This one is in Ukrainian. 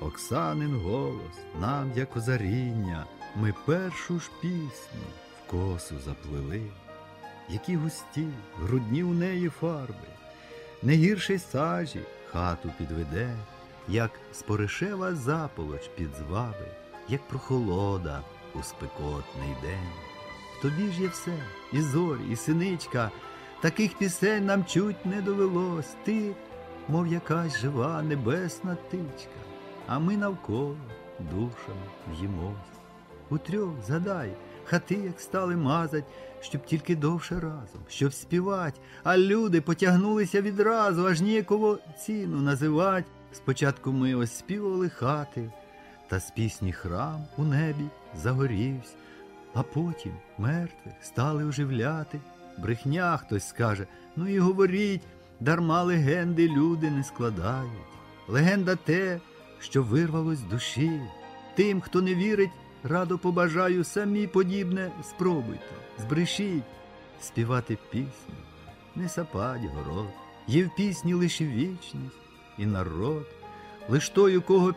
Оксанин голос, нам, як озаріння, ми першу ж пісню в косу заплели, які густі, грудні у неї фарби, не гірше сажі хату підведе, як споришева заполоч під зваби, як прохолода у спекотний день. Тобі ж є все, і зорі, і синичка, таких пісень нам чуть не довелось. Ти, мов якась жива небесна птичка, а ми навколо душами в'їмось. У трьох згадай, хати, як стали мазать, щоб тільки довше разом, щоб співать, а люди потягнулися відразу, аж ніяково ціну називать. Спочатку ми оспівали хати, та з пісні храм у небі загорівсь, а потім мертвих стали оживляти. Брехня хтось скаже, ну і говоріть, дарма легенди люди не складають. Легенда те, що вирвалось з душі. Тим, хто не вірить, радо побажаю, самі подібне спробуйте, збрешіть, співати пісню, не сапать город. Є в пісні лише вічність і народ, лиш той, у кого